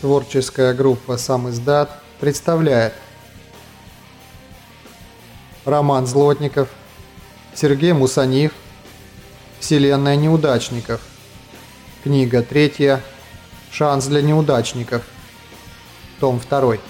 Творческая группа «Сам издат» представляет Роман Злотников, Сергей Мусанив, «Вселенная неудачников», книга третья «Шанс для неудачников», том второй.